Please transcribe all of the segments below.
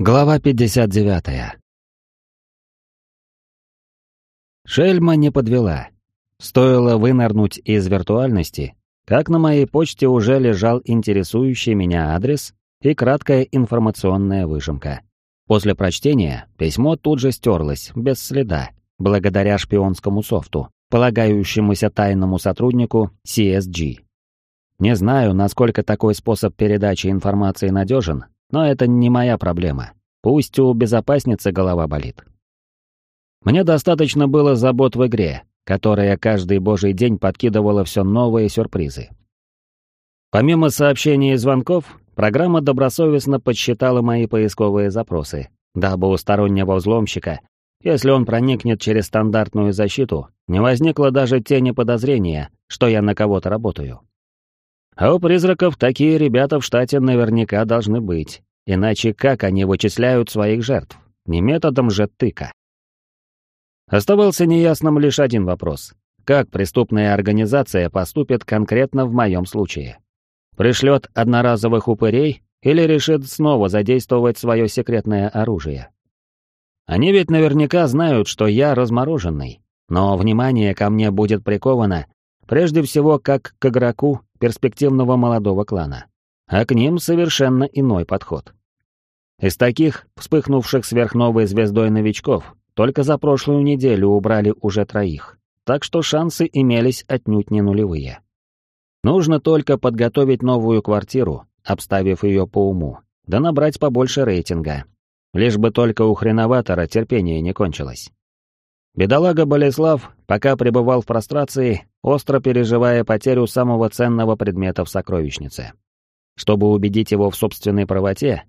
Глава 59. Шельма не подвела. Стоило вынырнуть из виртуальности, как на моей почте уже лежал интересующий меня адрес и краткая информационная выжимка. После прочтения письмо тут же стерлось, без следа, благодаря шпионскому софту, полагающемуся тайному сотруднику CSG. Не знаю, насколько такой способ передачи информации надежен, но это не моя проблема. Пусть у безопасницы голова болит. Мне достаточно было забот в игре, которая каждый божий день подкидывала все новые сюрпризы. Помимо сообщений и звонков, программа добросовестно подсчитала мои поисковые запросы, дабы у стороннего взломщика, если он проникнет через стандартную защиту, не возникло даже тени подозрения, что я на кого-то работаю. А у призраков такие ребята в штате наверняка должны быть. Иначе как они вычисляют своих жертв? Не методом же тыка. Оставался неясным лишь один вопрос. Как преступная организация поступит конкретно в моем случае? Пришлет одноразовых упырей или решит снова задействовать свое секретное оружие? Они ведь наверняка знают, что я размороженный, но внимание ко мне будет приковано прежде всего как к игроку перспективного молодого клана, а к ним совершенно иной подход. Из таких, вспыхнувших сверхновой звездой новичков, только за прошлую неделю убрали уже троих, так что шансы имелись отнюдь не нулевые. Нужно только подготовить новую квартиру, обставив ее по уму, да набрать побольше рейтинга. Лишь бы только у хреноватора терпение не кончилось. Бедолага Болеслав, пока пребывал в прострации, остро переживая потерю самого ценного предмета в сокровищнице. Чтобы убедить его в собственной правоте,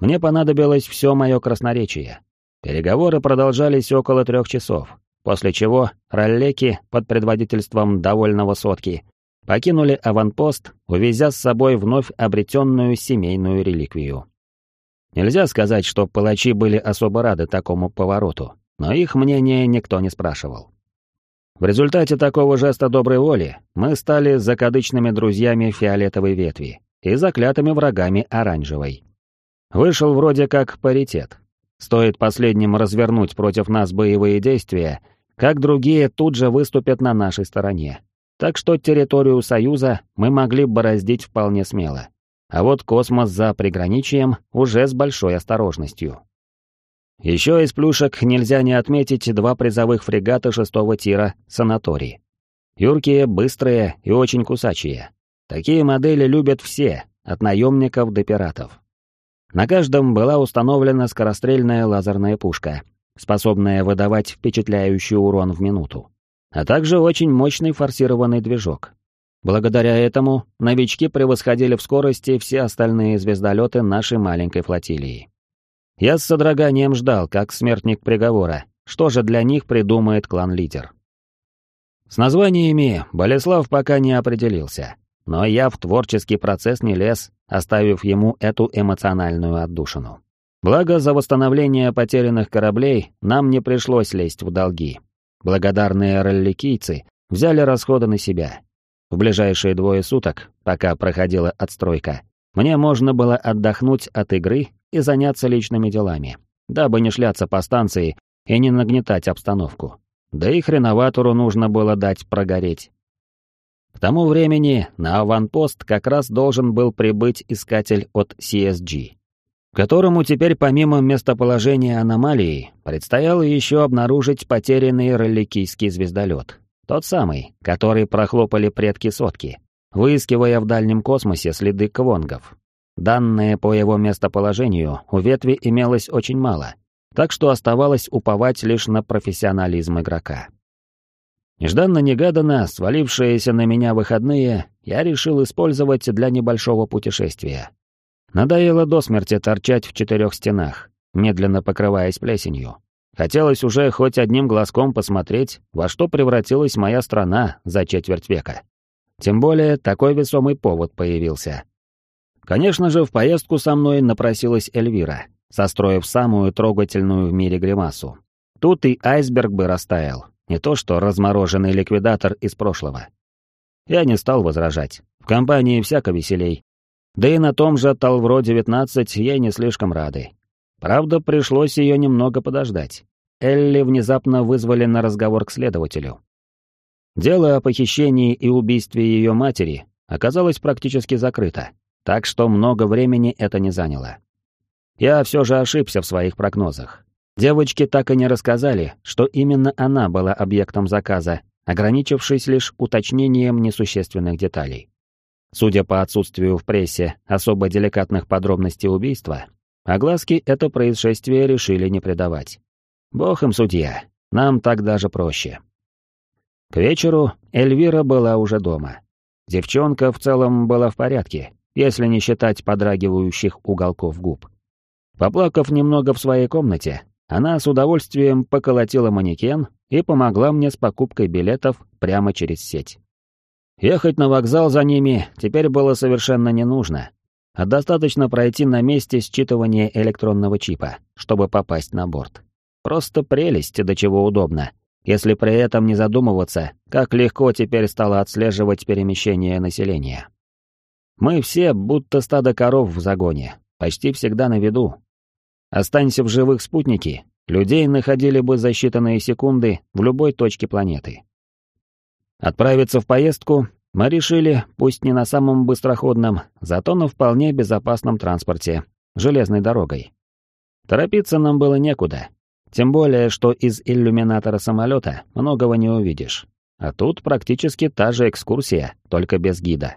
мне понадобилось все мое красноречие. Переговоры продолжались около трех часов, после чего роллеки под предводительством довольного сотки покинули аванпост, увезя с собой вновь обретенную семейную реликвию. Нельзя сказать, что палачи были особо рады такому повороту, но их мнение никто не спрашивал. В результате такого жеста доброй воли мы стали закадычными друзьями фиолетовой ветви и заклятыми врагами оранжевой. Вышел вроде как паритет. Стоит последним развернуть против нас боевые действия, как другие тут же выступят на нашей стороне. Так что территорию Союза мы могли бороздить вполне смело. А вот космос за приграничием уже с большой осторожностью. Еще из плюшек нельзя не отметить два призовых фрегата шестого тира «Санаторий». Юркие, быстрые и очень кусачие. Такие модели любят все, от наемников до пиратов. На каждом была установлена скорострельная лазерная пушка, способная выдавать впечатляющий урон в минуту, а также очень мощный форсированный движок. Благодаря этому новички превосходили в скорости все остальные звездолеты нашей маленькой флотилии. Я с содроганием ждал, как смертник приговора, что же для них придумает клан-лидер. С названиями Болеслав пока не определился, но я в творческий процесс не лез, оставив ему эту эмоциональную отдушину. Благо, за восстановление потерянных кораблей нам не пришлось лезть в долги. Благодарные ролликийцы взяли расходы на себя. В ближайшие двое суток, пока проходила отстройка, мне можно было отдохнуть от игры и заняться личными делами, дабы не шляться по станции и не нагнетать обстановку. Да и хреноватору нужно было дать прогореть. К тому времени на аванпост как раз должен был прибыть искатель от CSG, которому теперь помимо местоположения аномалии предстояло еще обнаружить потерянный роликийский звездолет. Тот самый, который прохлопали предки сотки, выискивая в дальнем космосе следы квонгов. Данные по его местоположению у ветви имелось очень мало, так что оставалось уповать лишь на профессионализм игрока. Нежданно-негаданно свалившиеся на меня выходные я решил использовать для небольшого путешествия. Надоело до смерти торчать в четырех стенах, медленно покрываясь плесенью. Хотелось уже хоть одним глазком посмотреть, во что превратилась моя страна за четверть века. Тем более такой весомый повод появился. Конечно же, в поездку со мной напросилась Эльвира, состроив самую трогательную в мире гримасу. Тут и айсберг бы растаял, не то что размороженный ликвидатор из прошлого. Я не стал возражать, в компании всяко веселей. Да и на том же Талвро-19 ей не слишком рады. Правда, пришлось ее немного подождать. Элли внезапно вызвали на разговор к следователю. Дело о похищении и убийстве ее матери оказалось практически закрыто, так что много времени это не заняло. Я все же ошибся в своих прогнозах. Девочки так и не рассказали, что именно она была объектом заказа, ограничившись лишь уточнением несущественных деталей. Судя по отсутствию в прессе особо деликатных подробностей убийства, огласки это происшествие решили не придавать. Бог им судья, нам так даже проще. К вечеру Эльвира была уже дома. Девчонка в целом была в порядке, если не считать подрагивающих уголков губ. Поплакав немного в своей комнате, она с удовольствием поколотила манекен и помогла мне с покупкой билетов прямо через сеть. Ехать на вокзал за ними теперь было совершенно не нужно, а достаточно пройти на месте считывания электронного чипа, чтобы попасть на борт. Просто прелесть, до чего удобно, если при этом не задумываться, как легко теперь стало отслеживать перемещение населения. Мы все будто стадо коров в загоне, почти всегда на виду. Останься в живых спутники, людей находили бы за считанные секунды в любой точке планеты. Отправиться в поездку мы решили, пусть не на самом быстроходном, зато на вполне безопасном транспорте, железной дорогой. Торопиться нам было некуда, тем более, что из иллюминатора самолета многого не увидишь. А тут практически та же экскурсия, только без гида.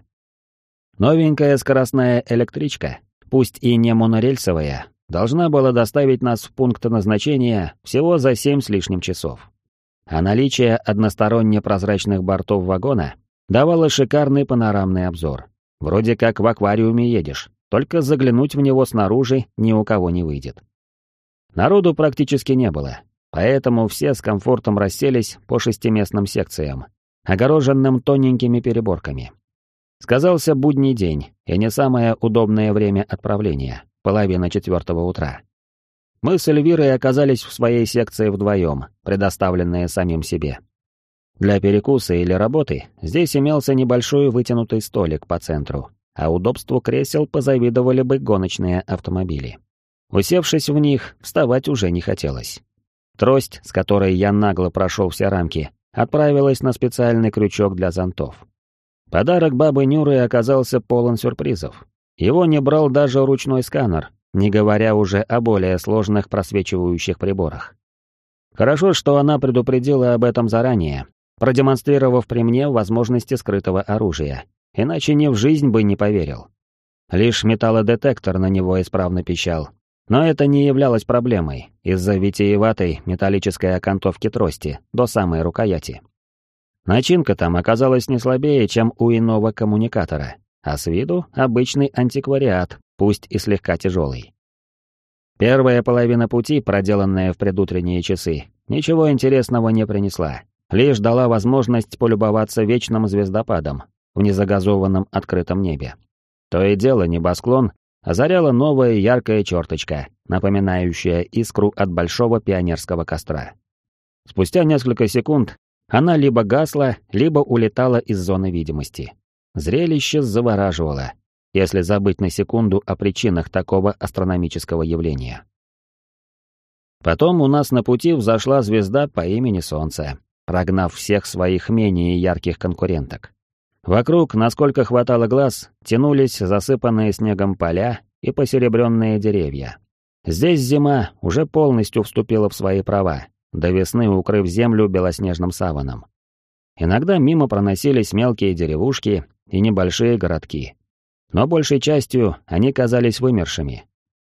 Новенькая скоростная электричка, пусть и не монорельсовая, должна была доставить нас в пункт назначения всего за семь с лишним часов а наличие односторонне прозрачных бортов вагона давало шикарный панорамный обзор. Вроде как в аквариуме едешь, только заглянуть в него снаружи ни у кого не выйдет. Народу практически не было, поэтому все с комфортом расселись по шестиместным секциям, огороженным тоненькими переборками. Сказался будний день, и не самое удобное время отправления, половина четвертого утра. Мы с Эльвирой оказались в своей секции вдвоем, предоставленные самим себе. Для перекуса или работы здесь имелся небольшой вытянутый столик по центру, а удобству кресел позавидовали бы гоночные автомобили. Усевшись в них, вставать уже не хотелось. Трость, с которой я нагло прошел все рамки, отправилась на специальный крючок для зонтов. Подарок бабы Нюры оказался полон сюрпризов. Его не брал даже ручной сканер, не говоря уже о более сложных просвечивающих приборах. Хорошо, что она предупредила об этом заранее, продемонстрировав при мне возможности скрытого оружия, иначе ни в жизнь бы не поверил. Лишь металлодетектор на него исправно пищал, но это не являлось проблемой из-за витиеватой металлической окантовки трости до самой рукояти. Начинка там оказалась не слабее, чем у иного коммуникатора, а с виду обычный антиквариат, пусть и слегка тяжелый. Первая половина пути, проделанная в предутренние часы, ничего интересного не принесла, лишь дала возможность полюбоваться вечным звездопадом в незагазованном открытом небе. То и дело небосклон озаряла новая яркая черточка, напоминающая искру от большого пионерского костра. Спустя несколько секунд она либо гасла, либо улетала из зоны видимости. Зрелище завораживало, если забыть на секунду о причинах такого астрономического явления. Потом у нас на пути взошла звезда по имени Солнце, прогнав всех своих менее ярких конкуренток. Вокруг, насколько хватало глаз, тянулись засыпанные снегом поля и посеребренные деревья. Здесь зима уже полностью вступила в свои права, до весны укрыв землю белоснежным саваном. Иногда мимо проносились мелкие деревушки и небольшие городки но большей частью они казались вымершими.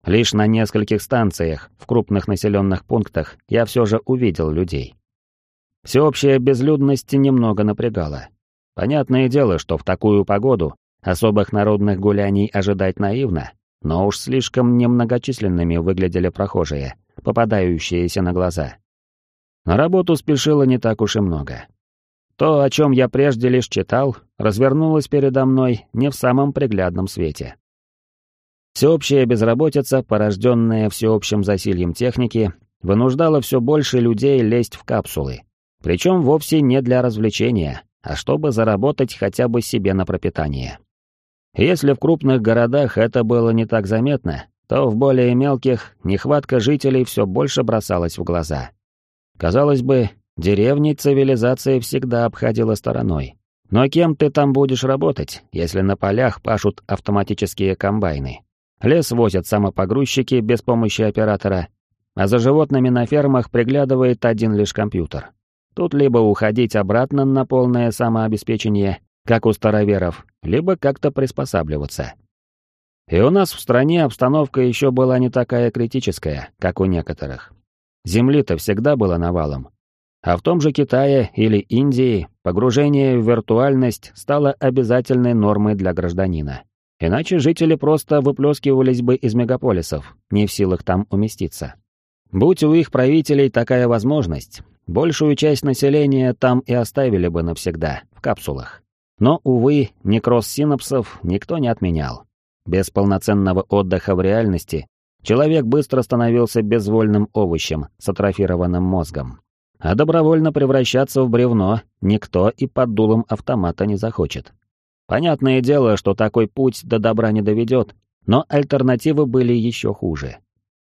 Лишь на нескольких станциях в крупных населенных пунктах я все же увидел людей. Всеобщая безлюдность немного напрягала. Понятное дело, что в такую погоду особых народных гуляний ожидать наивно, но уж слишком немногочисленными выглядели прохожие, попадающиеся на глаза. На работу спешило не так уж и много. То, о чем я прежде лишь читал, развернулось передо мной не в самом приглядном свете. Всеобщая безработица, порожденная всеобщим засильем техники, вынуждала все больше людей лезть в капсулы. Причем вовсе не для развлечения, а чтобы заработать хотя бы себе на пропитание. Если в крупных городах это было не так заметно, то в более мелких нехватка жителей все больше бросалась в глаза. Казалось бы, деревни цивилизация всегда обходила стороной. Но кем ты там будешь работать, если на полях пашут автоматические комбайны? Лес возят самопогрузчики без помощи оператора, а за животными на фермах приглядывает один лишь компьютер. Тут либо уходить обратно на полное самообеспечение, как у староверов, либо как-то приспосабливаться. И у нас в стране обстановка еще была не такая критическая, как у некоторых. Земли-то всегда было навалом, а в том же Китае или Индии погружение в виртуальность стало обязательной нормой для гражданина. Иначе жители просто выплескивались бы из мегаполисов, не в силах там уместиться. Будь у их правителей такая возможность, большую часть населения там и оставили бы навсегда, в капсулах. Но, увы, некроз синапсов никто не отменял. Без полноценного отдыха в реальности человек быстро становился безвольным овощем с атрофированным мозгом, а добровольно превращаться в бревно никто и под дулом автомата не захочет. Понятное дело, что такой путь до добра не доведет, но альтернативы были еще хуже.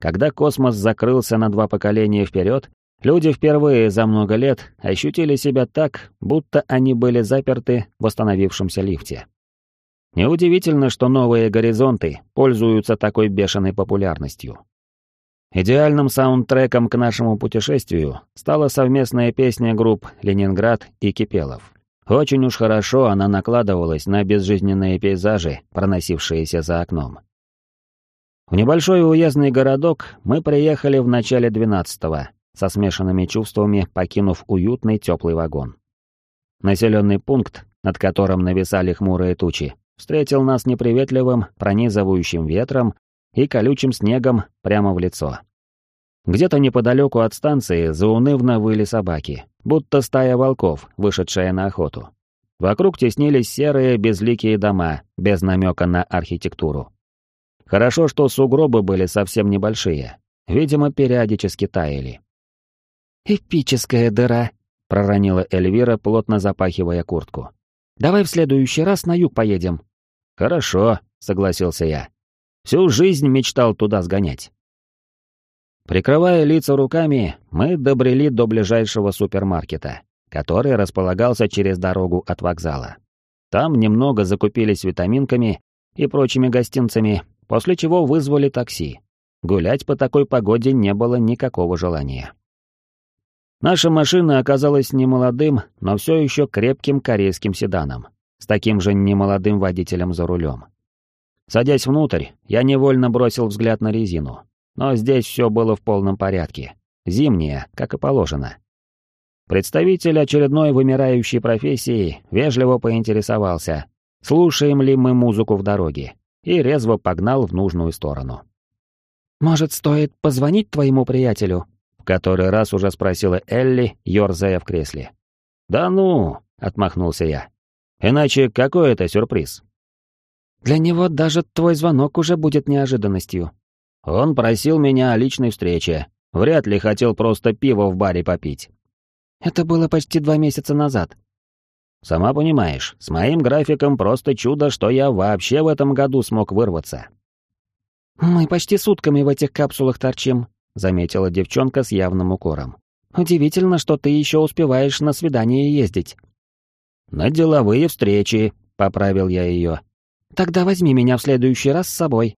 Когда космос закрылся на два поколения вперед, люди впервые за много лет ощутили себя так, будто они были заперты в остановившемся лифте. Неудивительно, что новые горизонты пользуются такой бешеной популярностью. Идеальным саундтреком к нашему путешествию стала совместная песня групп «Ленинград» и «Кипелов». Очень уж хорошо она накладывалась на безжизненные пейзажи, проносившиеся за окном. В небольшой уездный городок мы приехали в начале 12-го, со смешанными чувствами покинув уютный теплый вагон. Населенный пункт, над которым нависали хмурые тучи, встретил нас неприветливым, пронизывающим ветром и колючим снегом прямо в лицо. Где-то неподалеку от станции заунывно выли собаки, будто стая волков, вышедшая на охоту. Вокруг теснились серые безликие дома, без намека на архитектуру. Хорошо, что сугробы были совсем небольшие, видимо, периодически таяли. «Эпическая дыра», — проронила Эльвира, плотно запахивая куртку. «Давай в следующий раз на юг поедем». «Хорошо», — согласился я. Всю жизнь мечтал туда сгонять. Прикрывая лица руками, мы добрели до ближайшего супермаркета, который располагался через дорогу от вокзала. Там немного закупились витаминками и прочими гостинцами, после чего вызвали такси. Гулять по такой погоде не было никакого желания. Наша машина оказалась немолодым, но все еще крепким корейским седаном, с таким же немолодым водителем за рулем. Садясь внутрь, я невольно бросил взгляд на резину. Но здесь все было в полном порядке. Зимнее, как и положено. Представитель очередной вымирающей профессии вежливо поинтересовался, слушаем ли мы музыку в дороге, и резво погнал в нужную сторону. «Может, стоит позвонить твоему приятелю?» В который раз уже спросила Элли, ерзая в кресле. «Да ну!» — отмахнулся я. «Иначе какой это сюрприз?» Для него даже твой звонок уже будет неожиданностью. Он просил меня о личной встрече. Вряд ли хотел просто пиво в баре попить. Это было почти два месяца назад. Сама понимаешь, с моим графиком просто чудо, что я вообще в этом году смог вырваться. Мы почти сутками в этих капсулах торчим, заметила девчонка с явным укором. Удивительно, что ты еще успеваешь на свидание ездить. На деловые встречи, поправил я ее. Тогда возьми меня в следующий раз с собой».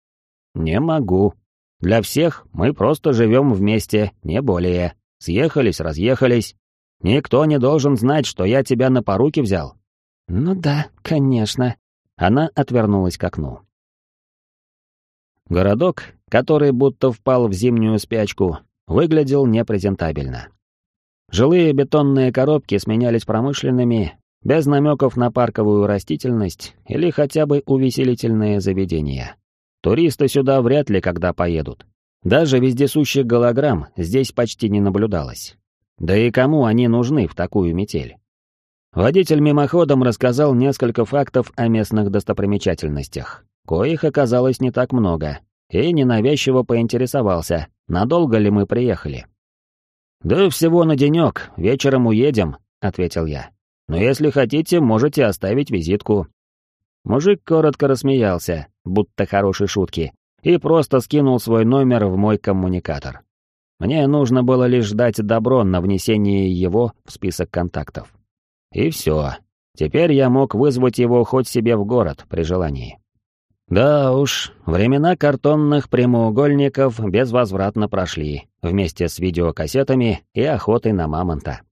«Не могу. Для всех мы просто живем вместе, не более. Съехались, разъехались. Никто не должен знать, что я тебя на поруки взял». «Ну да, конечно». Она отвернулась к окну. Городок, который будто впал в зимнюю спячку, выглядел непрезентабельно. Жилые бетонные коробки сменялись промышленными, без намеков на парковую растительность или хотя бы увеселительные заведения. Туристы сюда вряд ли когда поедут. Даже вездесущих голограмм здесь почти не наблюдалось. Да и кому они нужны в такую метель? Водитель мимоходом рассказал несколько фактов о местных достопримечательностях, коих оказалось не так много, и ненавязчиво поинтересовался, надолго ли мы приехали. «Да всего на денек, вечером уедем», — ответил я. Но если хотите, можете оставить визитку». Мужик коротко рассмеялся, будто хорошей шутки, и просто скинул свой номер в мой коммуникатор. Мне нужно было лишь дать добро на внесение его в список контактов. И все. Теперь я мог вызвать его хоть себе в город при желании. Да уж, времена картонных прямоугольников безвозвратно прошли, вместе с видеокассетами и охотой на мамонта.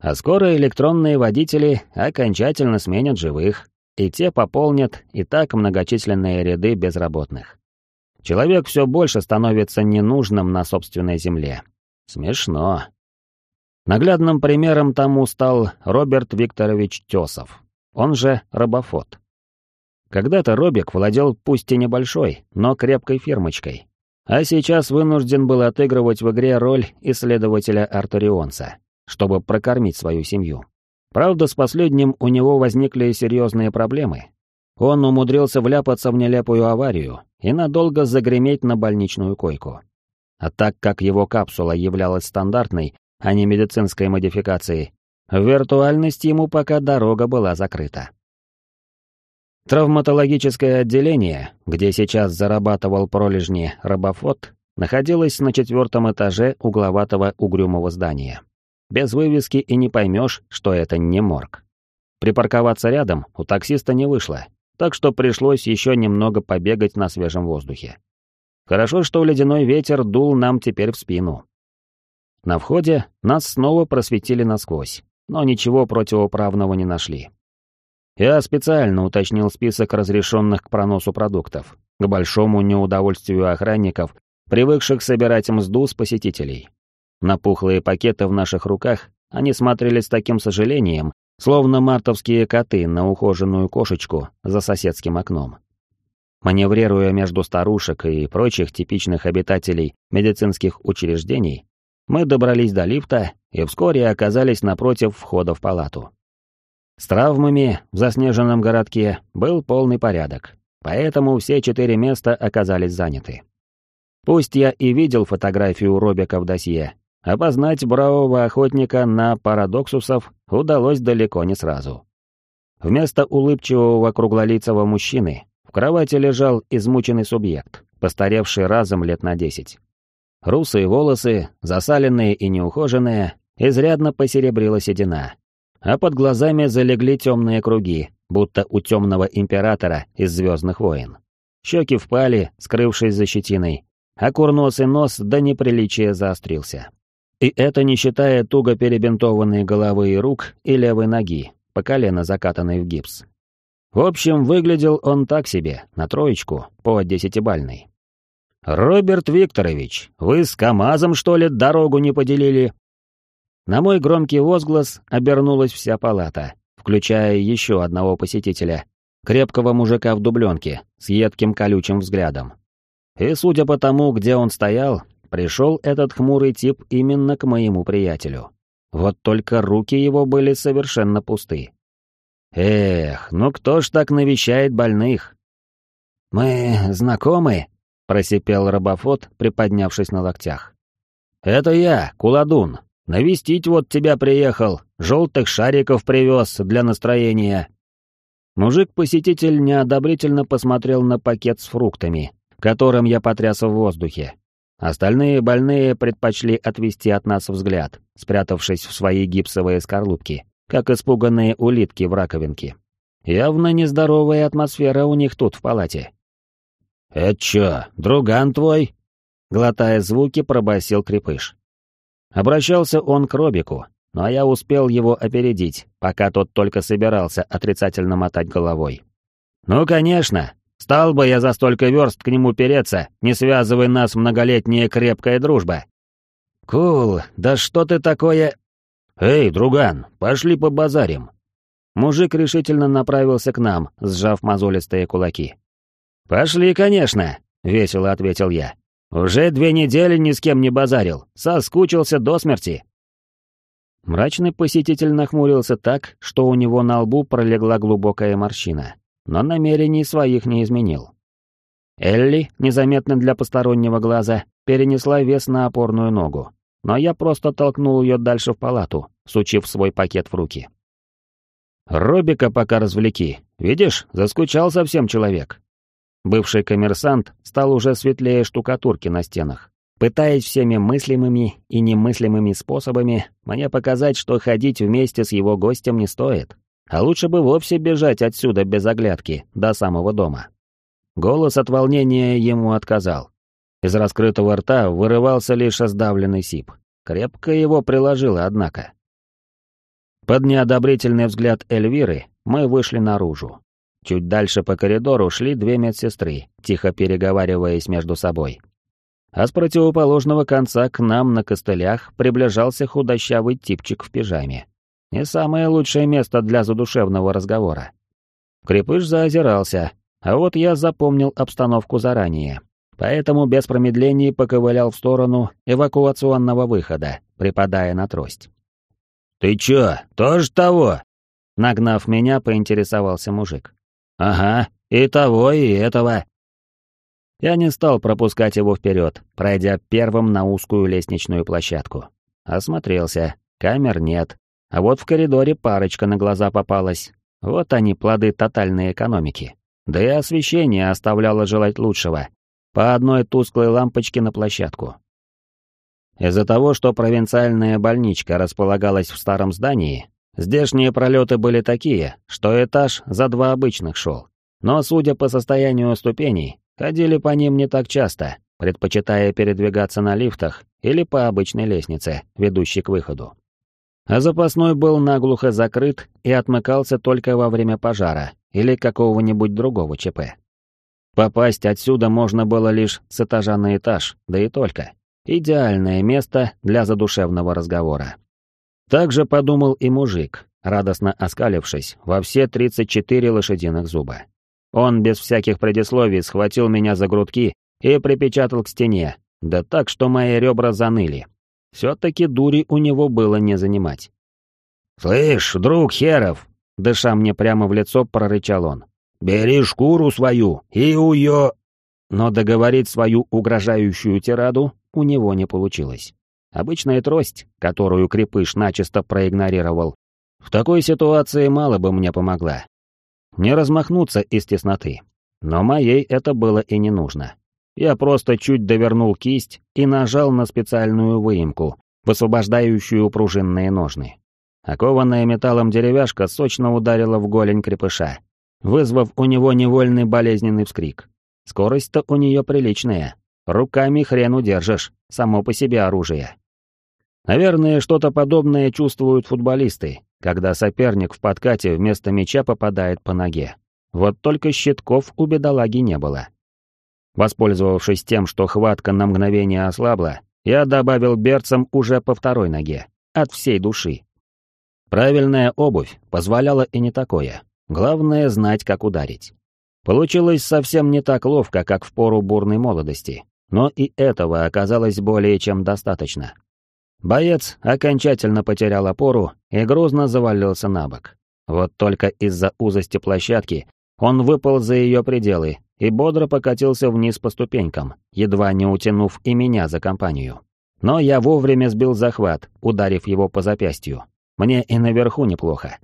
А скоро электронные водители окончательно сменят живых, и те пополнят и так многочисленные ряды безработных. Человек все больше становится ненужным на собственной земле. Смешно. Наглядным примером тому стал Роберт Викторович Тесов, он же Робофот. Когда-то Робик владел пусть и небольшой, но крепкой фирмочкой, а сейчас вынужден был отыгрывать в игре роль исследователя Арторионца, чтобы прокормить свою семью. Правда, с последним у него возникли серьезные проблемы. Он умудрился вляпаться в нелепую аварию и надолго загреметь на больничную койку. А так как его капсула являлась стандартной, а не медицинской модификацией, в виртуальность ему пока дорога была закрыта. Травматологическое отделение, где сейчас зарабатывал пролежни Робофот, находилось на четвертом этаже угловатого угрюмого здания. Без вывески и не поймешь, что это не морг. Припарковаться рядом у таксиста не вышло, так что пришлось еще немного побегать на свежем воздухе. Хорошо, что ледяной ветер дул нам теперь в спину. На входе нас снова просветили насквозь, но ничего противоправного не нашли. Я специально уточнил список разрешенных к проносу продуктов, к большому неудовольствию охранников, привыкших собирать мзду с посетителей. На пухлые пакеты в наших руках они смотрели с таким сожалением, словно мартовские коты на ухоженную кошечку за соседским окном. Маневрируя между старушек и прочих типичных обитателей медицинских учреждений, мы добрались до лифта и вскоре оказались напротив входа в палату. С травмами в заснеженном городке был полный порядок, поэтому все четыре места оказались заняты. Пусть я и видел фотографию Робика в досье, опознать бравого охотника на парадоксусов удалось далеко не сразу. Вместо улыбчивого круглолицего мужчины в кровати лежал измученный субъект, постаревший разом лет на десять. Русые волосы, засаленные и неухоженные, изрядно посеребрила седина, а под глазами залегли темные круги, будто у темного императора из «Звездных войн». Щеки впали, скрывшись за щетиной, а курносый нос до неприличия заострился. И это не считая туго перебинтованной головы и рук и левой ноги, по колено закатанной в гипс. В общем, выглядел он так себе, на троечку, по десятибальной. «Роберт Викторович, вы с КамАЗом, что ли, дорогу не поделили?» На мой громкий возглас обернулась вся палата, включая еще одного посетителя, крепкого мужика в дубленке, с едким колючим взглядом. И судя по тому, где он стоял, пришел этот хмурый тип именно к моему приятелю. Вот только руки его были совершенно пусты. Эх, ну кто ж так навещает больных? «Мы знакомы?» — просипел Робофот, приподнявшись на локтях. «Это я, Куладун, Навестить вот тебя приехал, желтых шариков привез для настроения». Мужик-посетитель неодобрительно посмотрел на пакет с фруктами, которым я потряс в воздухе. Остальные больные предпочли отвести от нас взгляд, спрятавшись в свои гипсовые скорлупки, как испуганные улитки в раковинке. Явно нездоровая атмосфера у них тут в палате. «Это чё, друган твой?» Глотая звуки, пробасил крепыш. Обращался он к Робику, но я успел его опередить, пока тот только собирался отрицательно мотать головой. «Ну, конечно! Стал бы я за столько верст к нему переться, не связывая нас многолетняя крепкая дружба!» «Кул, да что ты такое...» «Эй, друган, пошли побазарим!» Мужик решительно направился к нам, сжав мозолистые кулаки. «Пошли, конечно!» — весело ответил я. Уже две недели ни с кем не базарил, соскучился до смерти. Мрачный посетитель нахмурился так, что у него на лбу пролегла глубокая морщина, но намерений своих не изменил. Элли, незаметно для постороннего глаза, перенесла вес на опорную ногу, но я просто толкнул ее дальше в палату, сучив свой пакет в руки. «Робика пока развлеки. Видишь, заскучал совсем человек». Бывший коммерсант стал уже светлее штукатурки на стенах, пытаясь всеми мыслимыми и немыслимыми способами мне показать, что ходить вместе с его гостем не стоит, а лучше бы вовсе бежать отсюда без оглядки до самого дома. Голос от волнения ему отказал. Из раскрытого рта вырывался лишь сдавленный сип. Крепко его приложило, однако. Под неодобрительный взгляд Эльвиры мы вышли наружу. Чуть дальше по коридору шли две медсестры, тихо переговариваясь между собой. А с противоположного конца к нам на костылях приближался худощавый типчик в пижаме. Не самое лучшее место для задушевного разговора. Крепыш заозирался, а вот я запомнил обстановку заранее, поэтому без промедлений поковылял в сторону эвакуационного выхода, припадая на трость. «Ты чё, тоже того?» Нагнав меня, поинтересовался мужик. «Ага, и того, и этого». Я не стал пропускать его вперед, пройдя первым на узкую лестничную площадку. Осмотрелся, камер нет, а вот в коридоре парочка на глаза попалась. Вот они, плоды тотальной экономики. Да и освещение оставляло желать лучшего. По одной тусклой лампочке на площадку. Из-за того, что провинциальная больничка располагалась в старом здании, здешние пролеты были такие, что этаж за два обычных шел. Но, судя по состоянию ступеней, ходили по ним не так часто, предпочитая передвигаться на лифтах или по обычной лестнице, ведущей к выходу. А запасной был наглухо закрыт и отмыкался только во время пожара или какого-нибудь другого ЧП. Попасть отсюда можно было лишь с этажа на этаж, да и только. Идеальное место для задушевного разговора. Так же подумал и мужик, радостно оскалившись во все 34 лошадиных зуба. Он без всяких предисловий схватил меня за грудки и припечатал к стене, да так, что мои ребра заныли. Все-таки дури у него было не занимать. «Слышь, друг Херов, Дыша мне прямо в лицо, прорычал он. «Бери шкуру свою и уё...» Но договорить свою угрожающую тираду у него не получилось. Обычная трость, которую крепыш начисто проигнорировал, в такой ситуации мало бы мне помогла. Не размахнуться из тесноты. Но моей это было и не нужно. Я просто чуть довернул кисть и нажал на специальную выемку, высвобождающую пружинные ножны. Окованная металлом деревяшка сочно ударила в голень крепыша, вызвав у него невольный болезненный вскрик. Скорость-то у нее приличная. Руками хрен удержишь, само по себе оружие. Наверное, что-то подобное чувствуют футболисты, когда соперник в подкате вместо мяча попадает по ноге. Вот только щитков у бедолаги не было. Воспользовавшись тем, что хватка на мгновение ослабла, я добавил берцам уже по второй ноге, от всей души. Правильная обувь позволяла и не такое. Главное знать, как ударить. Получилось совсем не так ловко, как в пору бурной молодости, но и этого оказалось более чем достаточно. Боец окончательно потерял опору и грузно завалился на бок. Вот только из-за узости площадки он выпал за ее пределы и бодро покатился вниз по ступенькам, едва не утянув и меня за компанию. Но я вовремя сбил захват, ударив его по запястью. Мне и наверху неплохо.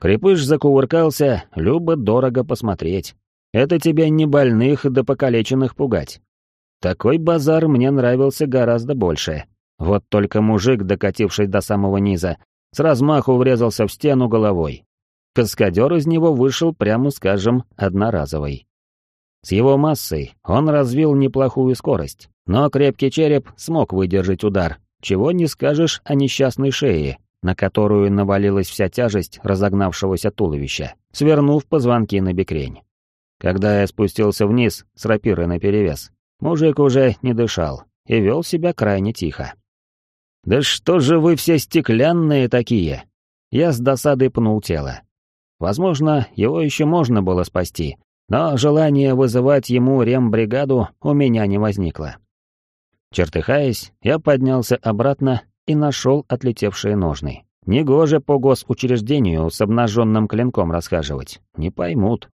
Крепыш закувыркался, любо-дорого посмотреть. Это тебе не больных да покалеченных пугать. Такой базар мне нравился гораздо больше. Вот только мужик, докатившись до самого низа, с размаху врезался в стену головой. Каскадер из него вышел, прямо скажем, одноразовый. С его массой он развил неплохую скорость, но крепкий череп смог выдержать удар, чего не скажешь о несчастной шее, на которую навалилась вся тяжесть разогнавшегося туловища, свернув позвонки на бекрень. Когда я спустился вниз с рапирой наперевес, мужик уже не дышал и вел себя крайне тихо. «Да что же вы все стеклянные такие?» Я с досадой пнул тело. Возможно, его еще можно было спасти, но желание вызывать ему рембригаду у меня не возникло. Чертыхаясь, я поднялся обратно и нашел отлетевшие ножны. Негоже по госучреждению с обнаженным клинком расхаживать, не поймут.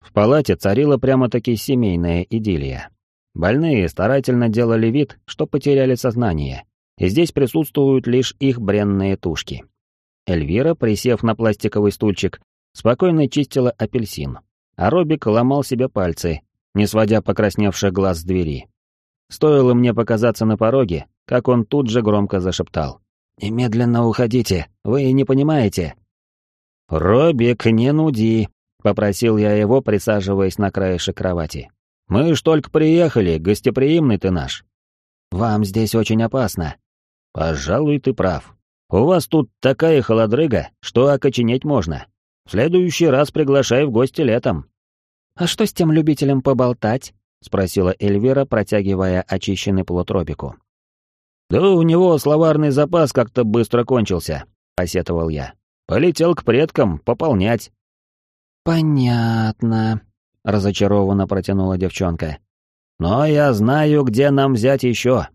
В палате царила прямо-таки семейная идиллия. Больные старательно делали вид, что потеряли сознание, и здесь присутствуют лишь их бренные тушки. Эльвира, присев на пластиковый стульчик, спокойно чистила апельсин, а Робик ломал себе пальцы, не сводя покрасневших глаз с двери. Стоило мне показаться на пороге, как он тут же громко зашептал. «Немедленно уходите, вы не понимаете». «Робик, не нуди», — попросил я его, присаживаясь на краешек кровати. «Мы ж только приехали, гостеприимный ты наш». «Вам здесь очень опасно». «Пожалуй, ты прав. У вас тут такая холодрыга, что окоченеть можно. В следующий раз приглашай в гости летом». «А что с тем любителем поболтать?» — спросила Эльвира, протягивая очищенный плод Робику. «Да у него словарный запас как-то быстро кончился», — посетовал я. «Полетел к предкам пополнять». «Понятно», — разочарованно протянула девчонка. «Но я знаю, где нам взять еще».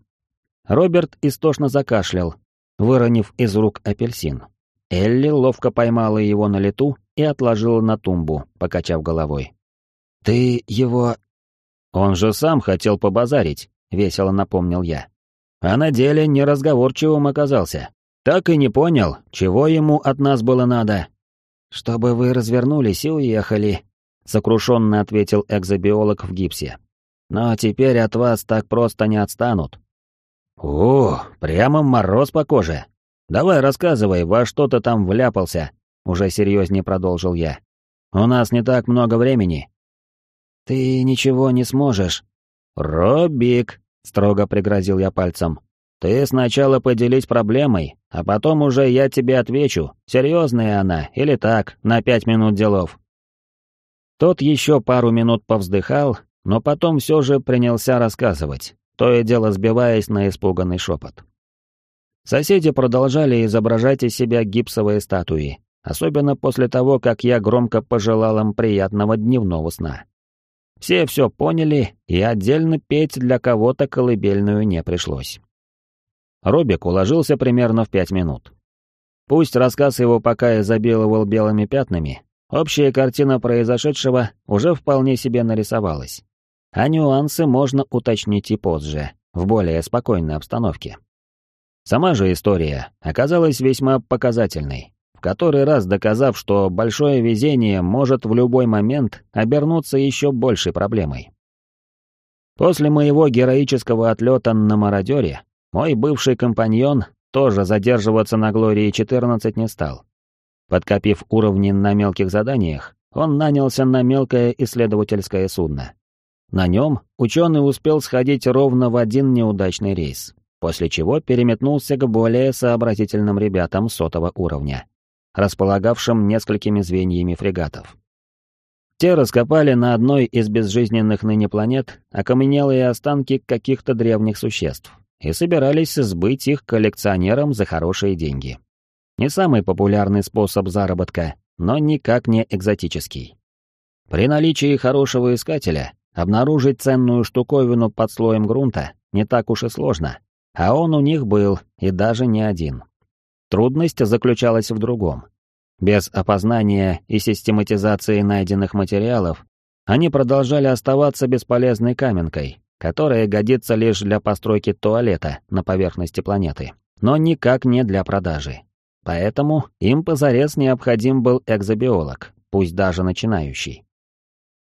Роберт истошно закашлял, выронив из рук апельсин. Элли ловко поймала его на лету и отложила на тумбу, покачав головой. «Ты его...» «Он же сам хотел побазарить», — весело напомнил я. А на деле неразговорчивым оказался. Так и не понял, чего ему от нас было надо. «Чтобы вы развернулись и уехали», — сокрушенно ответил экзобиолог в гипсе. «Но теперь от вас так просто не отстанут». «О, прямо мороз по коже. Давай рассказывай, во что ты там вляпался», — уже серьезнее продолжил я. «У нас не так много времени». «Ты ничего не сможешь». «Робик», — строго пригрозил я пальцем. «Ты сначала поделись проблемой, а потом уже я тебе отвечу, серьезная она или так, на пять минут делов». Тот еще пару минут повздыхал, но потом все же принялся рассказывать, то и дело сбиваясь на испуганный шепот. Соседи продолжали изображать из себя гипсовые статуи, особенно после того, как я громко пожелал им приятного дневного сна. Все все поняли, и отдельно петь для кого-то колыбельную не пришлось. Робик уложился примерно в пять минут. Пусть рассказ его пока изобиловал белыми пятнами, общая картина произошедшего уже вполне себе нарисовалась. А нюансы можно уточнить и позже, в более спокойной обстановке. Сама же история оказалась весьма показательной, в который раз доказав, что большое везение может в любой момент обернуться еще большей проблемой. После моего героического отлета на мародере мой бывший компаньон тоже задерживаться на Глории-14 не стал. Подкопив уровни на мелких заданиях, он нанялся на мелкое исследовательское судно. На нем ученый успел сходить ровно в один неудачный рейс, после чего переметнулся к более сообразительным ребятам сотого уровня, располагавшим несколькими звеньями фрегатов. Те раскопали на одной из безжизненных ныне планет окаменелые останки каких-то древних существ, и собирались сбыть их коллекционерам за хорошие деньги. Не самый популярный способ заработка, но никак не экзотический. При наличии хорошего искателя обнаружить ценную штуковину под слоем грунта не так уж и сложно, а он у них был, и даже не один. Трудность заключалась в другом. Без опознания и систематизации найденных материалов они продолжали оставаться бесполезной каменкой, которая годится лишь для постройки туалета на поверхности планеты, но никак не для продажи. Поэтому им позарез необходим был экзобиолог, пусть даже начинающий.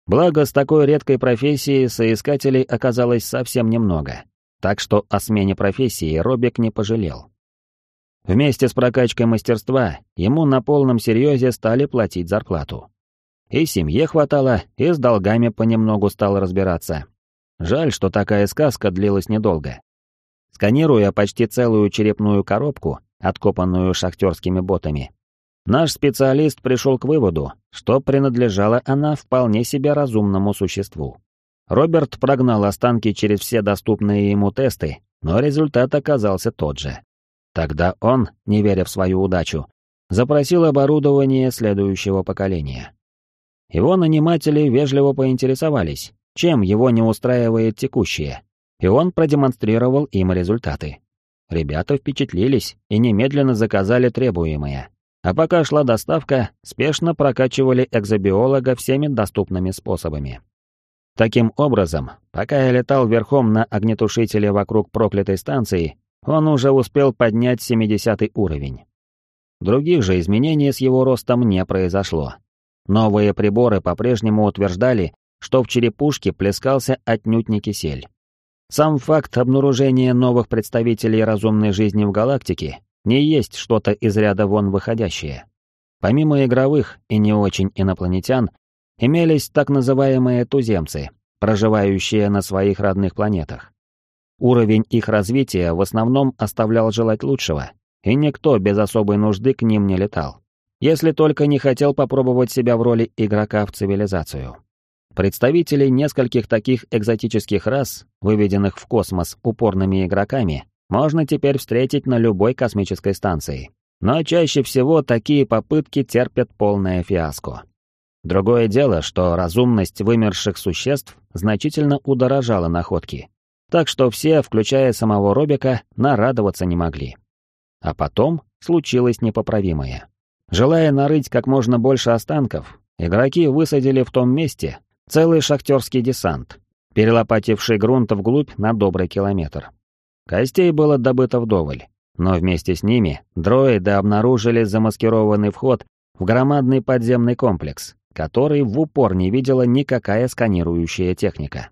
Благо, с такой редкой профессией соискателей оказалось совсем немного, так что о смене профессии Робик не пожалел. Вместе с прокачкой мастерства ему на полном серьезе стали платить зарплату. И семье хватало, и с долгами понемногу стал разбираться, Жаль, что такая сказка длилась недолго. Сканируя почти целую черепную коробку, откопанную шахтерскими ботами, наш специалист пришел к выводу, что принадлежала она вполне себе разумному существу. Роберт прогнал останки через все доступные ему тесты, но результат оказался тот же. Тогда он, не веря в свою удачу, запросил оборудование следующего поколения. Его наниматели вежливо поинтересовались, чем его не устраивает текущее, и он продемонстрировал им результаты. Ребята впечатлились и немедленно заказали требуемое. А пока шла доставка, спешно прокачивали экзобиолога всеми доступными способами. Таким образом, пока я летал верхом на огнетушителе вокруг проклятой станции, он уже успел поднять 70 уровень. Других же изменений с его ростом не произошло. новые приборы по-прежнему утверждали, что в черепушке плескался отнюдь не кисель. Сам факт обнаружения новых представителей разумной жизни в галактике не есть что-то из ряда вон выходящее. Помимо игровых и не очень инопланетян, имелись так называемые туземцы, проживающие на своих родных планетах. Уровень их развития в основном оставлял желать лучшего, и никто без особой нужды к ним не летал. Если только не хотел попробовать себя в роли игрока в цивилизацию. Представителей нескольких таких экзотических рас, выведенных в космос упорными игроками, можно теперь встретить на любой космической станции. Но чаще всего такие попытки терпят полное фиаско. Другое дело, что разумность вымерших существ значительно удорожала находки. Так что все, включая самого Робика, нарадоваться не могли. А потом случилось непоправимое. Желая нарыть как можно больше останков, игроки высадили в том месте целый шахтерский десант, перелопативший грунт вглубь на добрый километр. Костей было добыто вдоволь, но вместе с ними дроиды обнаружили замаскированный вход в громадный подземный комплекс, который в упор не видела никакая сканирующая техника.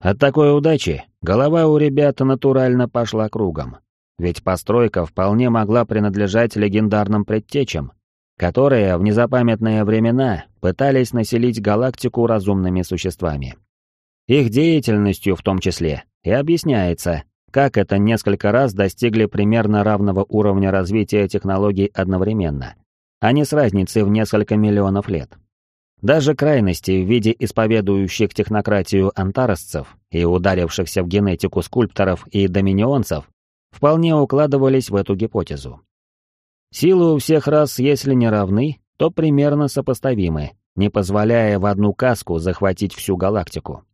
От такой удачи голова у ребят натурально пошла кругом. Ведь постройка вполне могла принадлежать легендарным предтечам, которые в незапамятные времена пытались населить галактику разумными существами. Их деятельностью в том числе и объясняется, как это несколько раз достигли примерно равного уровня развития технологий одновременно, а не с разницей в несколько миллионов лет. Даже крайности в виде исповедующих технократию антаросцев и ударившихся в генетику скульпторов и доминионцев вполне укладывались в эту гипотезу. Силы у всех рас, если не равны, то примерно сопоставимы, не позволяя в одну каску захватить всю галактику.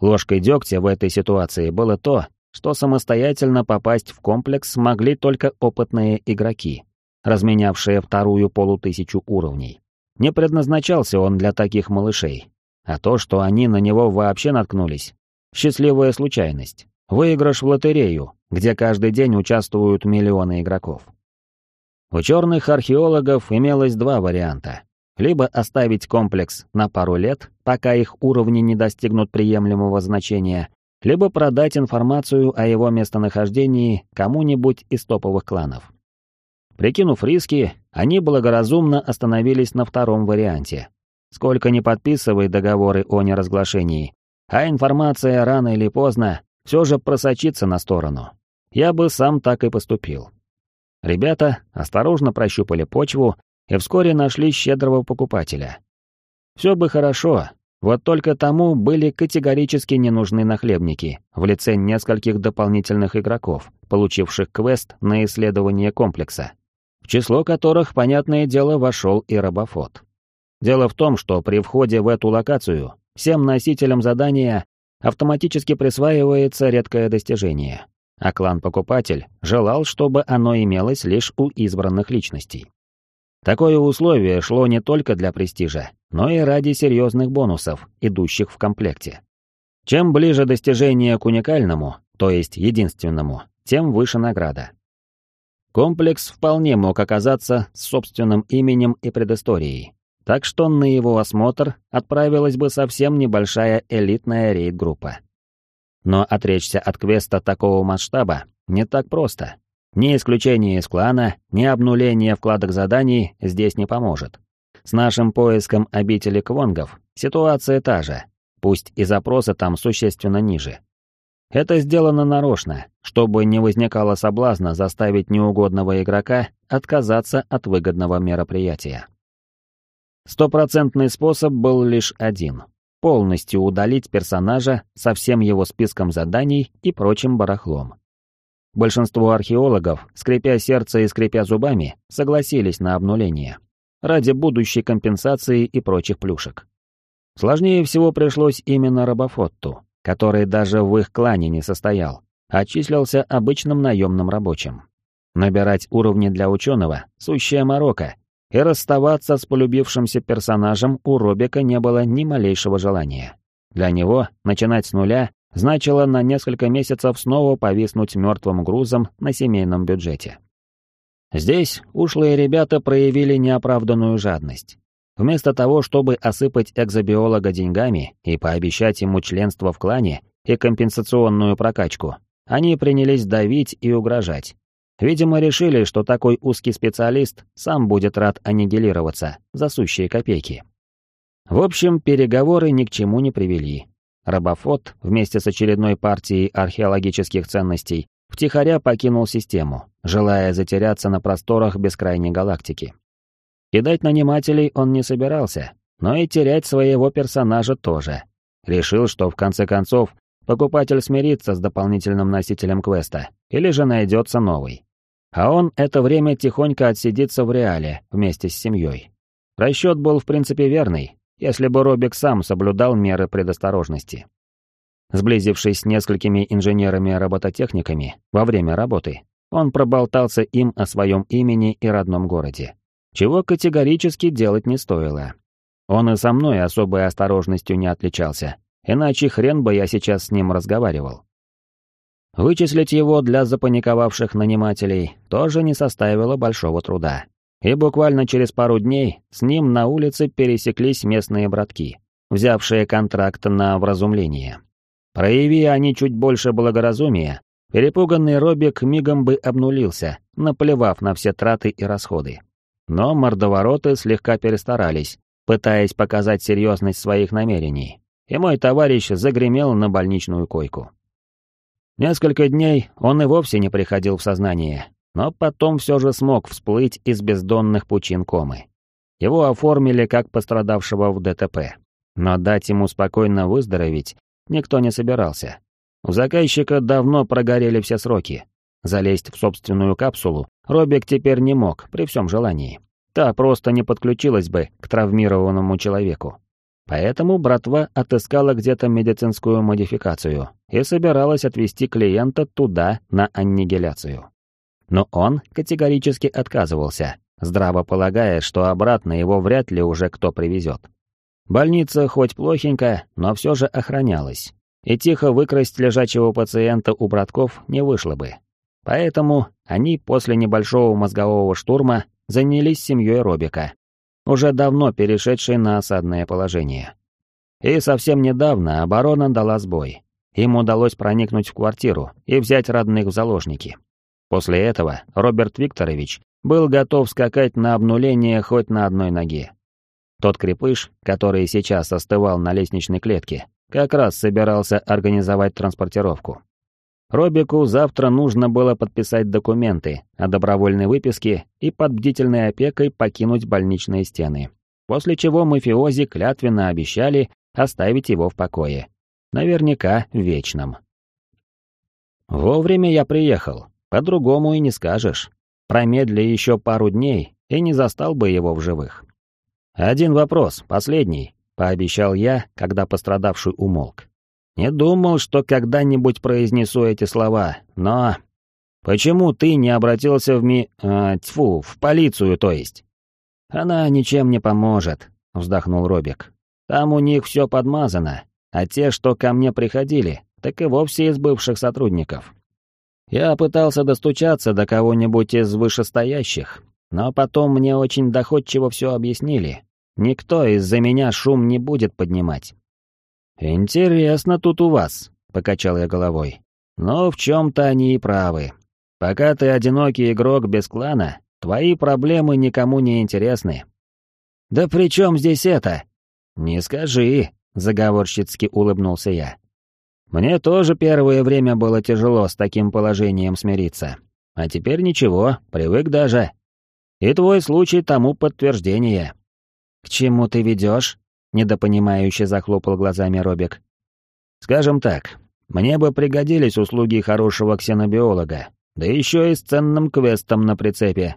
Ложкой дегтя в этой ситуации было то, что самостоятельно попасть в комплекс смогли только опытные игроки, разменявшие вторую полутысячу уровней. Не предназначался он для таких малышей, а то, что они на него вообще наткнулись, счастливая случайность. Выигрыш в лотерею, где каждый день участвуют миллионы игроков. У черных археологов имелось два варианта. Либо оставить комплекс на пару лет, пока их уровни не достигнут приемлемого значения, либо продать информацию о его местонахождении кому-нибудь из топовых кланов. Прикинув риски, они благоразумно остановились на втором варианте. Сколько ни подписывай договоры о неразглашении, а информация рано или поздно все же просочится на сторону. Я бы сам так и поступил. Ребята осторожно прощупали почву и вскоре нашли щедрого покупателя. Все бы хорошо, вот только тому были категорически не нужны нахлебники в лице нескольких дополнительных игроков, получивших квест на исследование комплекса, в число которых, понятное дело, вошел и Робофот. Дело в том, что при входе в эту локацию всем носителям задания автоматически присваивается редкое достижение, а клан-покупатель желал, чтобы оно имелось лишь у избранных личностей. Такое условие шло не только для престижа, но и ради серьезных бонусов, идущих в комплекте. Чем ближе достижение к уникальному, то есть единственному, тем выше награда. Комплекс вполне мог оказаться с собственным именем и предысторией, так что на его осмотр отправилась бы совсем небольшая элитная рейд-группа. Но отречься от квеста такого масштаба не так просто. Ни исключение из клана, ни обнуление вкладок заданий здесь не поможет. С нашим поиском обители квонгов ситуация та же, пусть и запросы там существенно ниже. Это сделано нарочно, чтобы не возникало соблазна заставить неугодного игрока отказаться от выгодного мероприятия. Стопроцентный способ был лишь один — полностью удалить персонажа со всем его списком заданий и прочим барахлом. Большинство археологов, скрипя сердце и скрипя зубами, согласились на обнуление. Ради будущей компенсации и прочих плюшек. Сложнее всего пришлось именно Робофотту, который даже в их клане не состоял, а числился обычным наемным рабочим. Набирать уровни для ученого — сущая морока, и расставаться с полюбившимся персонажем у Робика не было ни малейшего желания. Для него начинать с нуля значило на несколько месяцев снова повиснуть мертвым грузом на семейном бюджете. Здесь ушлые ребята проявили неоправданную жадность. Вместо того, чтобы осыпать экзобиолога деньгами и пообещать ему членство в клане и компенсационную прокачку, они принялись давить и угрожать. Видимо, решили, что такой узкий специалист сам будет рад аннигилироваться за сущие копейки. В общем, переговоры ни к чему не привели. Рабофот вместе с очередной партией археологических ценностей втихаря покинул систему, желая затеряться на просторах бескрайней галактики. Кидать нанимателей он не собирался, но и терять своего персонажа тоже. Решил, что в конце концов покупатель смирится с дополнительным носителем квеста, или же найдется новый. А он это время тихонько отсидится в реале вместе с семьей. Расчет был в принципе верный, если бы Робик сам соблюдал меры предосторожности. Сблизившись с несколькими инженерами-робототехниками во время работы, он проболтался им о своем имени и родном городе, чего категорически делать не стоило. Он и со мной особой осторожностью не отличался, иначе хрен бы я сейчас с ним разговаривал. Вычислить его для запаниковавших нанимателей тоже не составило большого труда. И буквально через пару дней с ним на улице пересеклись местные братки, взявшие контракт на вразумление. Прояви они чуть больше благоразумия, перепуганный Робик мигом бы обнулился, наплевав на все траты и расходы. Но мордовороты слегка перестарались, пытаясь показать серьезность своих намерений, и мой товарищ загремел на больничную койку. Несколько дней он и вовсе не приходил в сознание, но потом все же смог всплыть из бездонных пучин комы. Его оформили как пострадавшего в ДТП, но дать ему спокойно выздороветь никто не собирался. У заказчика давно прогорели все сроки. Залезть в собственную капсулу Робик теперь не мог при всем желании. Та просто не подключилась бы к травмированному человеку. Поэтому братва отыскала где-то медицинскую модификацию и собиралась отвезти клиента туда на аннигиляцию. Но он категорически отказывался, здраво полагая, что обратно его вряд ли уже кто привезет. Больница хоть плохенько, но все же охранялась, и тихо выкрасть лежачего пациента у братков не вышло бы. Поэтому они после небольшого мозгового штурма занялись семьей Робика, уже давно перешедшей на осадное положение. И совсем недавно оборона дала сбой. Им удалось проникнуть в квартиру и взять родных в заложники. После этого Роберт Викторович был готов скакать на обнуление хоть на одной ноге. Тот крепыш, который сейчас остывал на лестничной клетке, как раз собирался организовать транспортировку. Робику завтра нужно было подписать документы о добровольной выписке и под бдительной опекой покинуть больничные стены, после чего мафиози клятвенно обещали оставить его в покое. Наверняка в вечном. Вовремя я приехал, по-другому и не скажешь. Промедли еще пару дней, и не застал бы его в живых. «Один вопрос, последний», — пообещал я, когда пострадавший умолк. «Не думал, что когда-нибудь произнесу эти слова, но...» «Почему ты не обратился в ми... Э, тьфу, в полицию, то есть?» «Она ничем не поможет», — вздохнул Робик. «Там у них все подмазано, а те, что ко мне приходили, так и вовсе из бывших сотрудников. Я пытался достучаться до кого-нибудь из вышестоящих, но потом мне очень доходчиво все объяснили. Никто из-за меня шум не будет поднимать. «Интересно тут у вас», — покачал я головой. «Но в чем-то они и правы. Пока ты одинокий игрок без клана, твои проблемы никому не интересны». «Да при чем здесь это?» «Не скажи», — заговорщицки улыбнулся я. Мне тоже первое время было тяжело с таким положением смириться. А теперь ничего, привык даже. И твой случай тому подтверждение. К чему ты ведешь? Недопонимающе захлопал глазами Робик. Скажем так, мне бы пригодились услуги хорошего ксенобиолога, да еще и с ценным квестом на прицепе.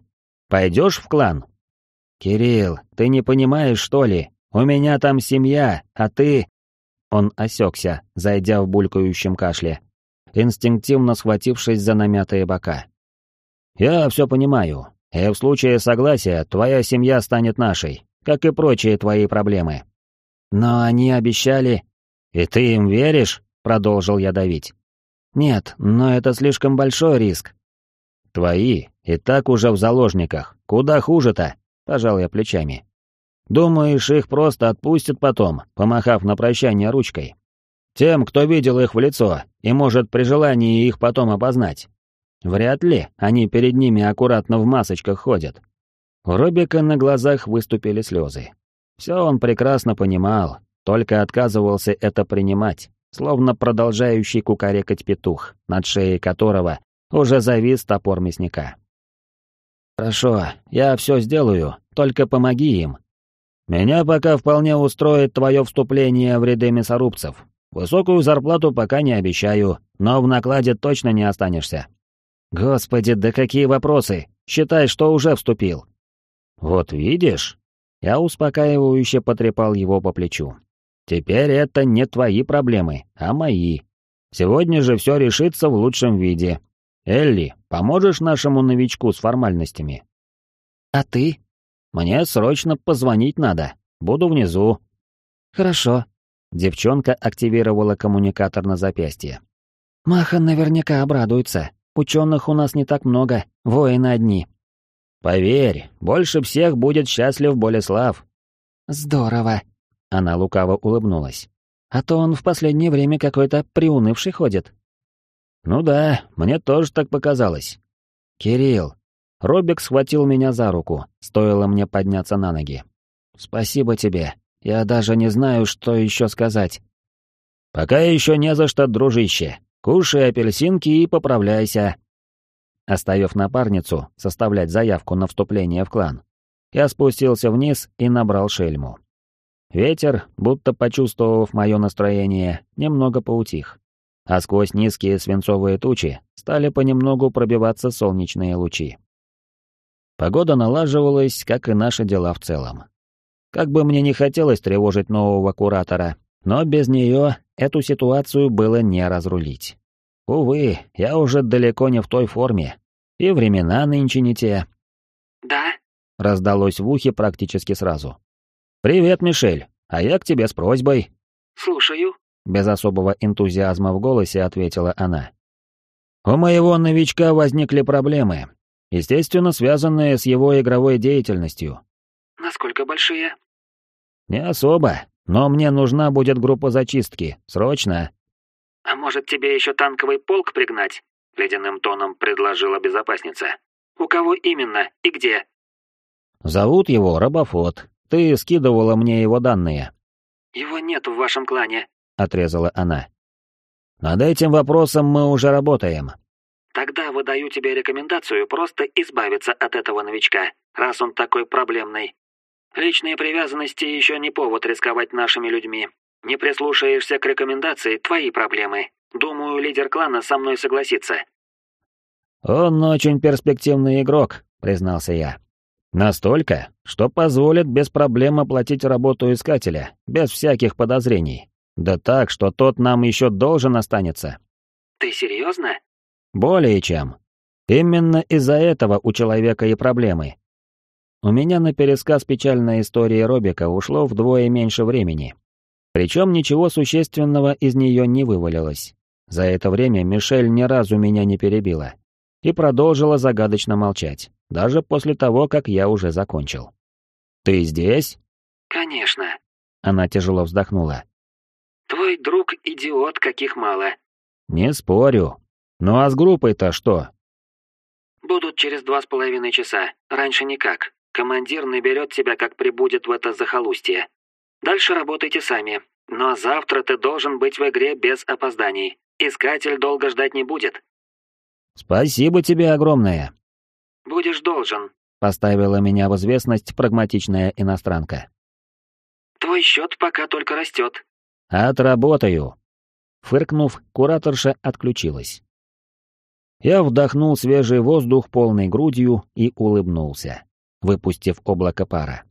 Пойдешь в клан? Кирилл, ты не понимаешь, что ли? У меня там семья, а ты... Он осекся, зайдя в булькающем кашле, инстинктивно схватившись за намятые бока. «Я все понимаю, и в случае согласия твоя семья станет нашей, как и прочие твои проблемы. Но они обещали...» «И ты им веришь?» — продолжил я давить. «Нет, но это слишком большой риск». «Твои и так уже в заложниках. Куда хуже-то?» — пожал я плечами. Думаешь, их просто отпустят потом, помахав на прощание ручкой? Тем, кто видел их в лицо и может при желании их потом опознать. Вряд ли они перед ними аккуратно в масочках ходят. У Робика на глазах выступили слезы. Все он прекрасно понимал, только отказывался это принимать, словно продолжающий кукарекать петух, над шеей которого уже завис топор мясника. «Хорошо, я все сделаю, только помоги им. Меня пока вполне устроит твое вступление в ряды мясорубцев. Высокую зарплату пока не обещаю, но в накладе точно не останешься». «Господи, да какие вопросы! Считай, что уже вступил». «Вот видишь?» Я успокаивающе потрепал его по плечу. «Теперь это не твои проблемы, а мои. Сегодня же все решится в лучшем виде. Элли, поможешь нашему новичку с формальностями?» «А ты?» «Мне срочно позвонить надо. Буду внизу». «Хорошо». Девчонка активировала коммуникатор на запястье. «Махан наверняка обрадуется. Ученых у нас не так много, воины одни». «Поверь, больше всех будет счастлив Болеслав». «Здорово», — она лукаво улыбнулась. «А то он в последнее время какой-то приунывший ходит». «Ну да, мне тоже так показалось». «Кирилл». Робик схватил меня за руку, стоило мне подняться на ноги. «Спасибо тебе. Я даже не знаю, что еще сказать». «Пока еще не за что, дружище. Кушай апельсинки и поправляйся». Оставив напарницу составлять заявку на вступление в клан, я спустился вниз и набрал шельму. Ветер, будто почувствовав мое настроение, немного поутих а сквозь низкие свинцовые тучи стали понемногу пробиваться солнечные лучи. Погода налаживалась, как и наши дела в целом. Как бы мне не хотелось тревожить нового куратора, но без нее эту ситуацию было не разрулить. Увы, я уже далеко не в той форме, и времена нынче не те. «Да?» — раздалось в ухе практически сразу. «Привет, Мишель, а я к тебе с просьбой». «Слушаю». Без особого энтузиазма в голосе ответила она. «У моего новичка возникли проблемы, естественно, связанные с его игровой деятельностью». «Насколько большие?» «Не особо, но мне нужна будет группа зачистки, срочно». «А может, тебе еще танковый полк пригнать?» — ледяным тоном предложила безопасница. «У кого именно и где?» «Зовут его Робофот. Ты скидывала мне его данные». «Его нет в вашем клане», отрезала она. «Над этим вопросом мы уже работаем». «Тогда выдаю тебе рекомендацию просто избавиться от этого новичка, раз он такой проблемный. Личные привязанности еще не повод рисковать нашими людьми. Не прислушаешься к рекомендации — твои проблемы. Думаю, лидер клана со мной согласится». «Он очень перспективный игрок», — признался я. «Настолько, что позволит без проблем оплатить работу искателя, без всяких подозрений. Да так, что тот нам еще должен останется. Ты серьезно? Более чем. Именно из-за этого у человека и проблемы. У меня на пересказ печальной истории Робика ушло вдвое меньше времени. Причем ничего существенного из нее не вывалилось. За это время Мишель ни разу меня не перебила. И продолжила загадочно молчать, даже после того, как я уже закончил. «Ты здесь?» «Конечно». Она тяжело вздохнула. Твой друг идиот, каких мало. Не спорю. Ну а с группой-то что? Будут через два с половиной часа. Раньше никак. Командир наберет тебя, как прибудет в это захолустье. Дальше работайте сами. Но завтра ты должен быть в игре без опозданий. Искатель долго ждать не будет. Спасибо тебе огромное. Будешь должен. Поставила меня в известность прагматичная иностранка. Твой счет пока только растет. «Отработаю!» Фыркнув, кураторша отключилась. Я вдохнул свежий воздух полной грудью и улыбнулся, выпустив облако пара.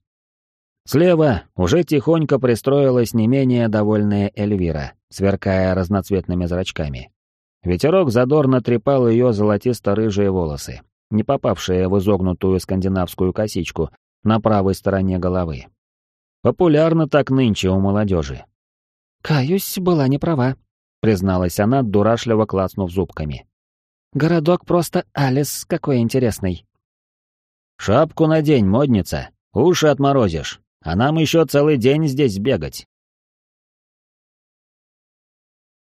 Слева уже тихонько пристроилась не менее довольная Эльвира, сверкая разноцветными зрачками. Ветерок задорно трепал ее золотисто-рыжие волосы, не попавшие в изогнутую скандинавскую косичку на правой стороне головы. Популярно так нынче у молодежи. «Каюсь, была не права», — призналась она, дурашливо клацнув зубками. «Городок просто Алис какой интересный». «Шапку надень, модница, уши отморозишь. А нам еще целый день здесь бегать.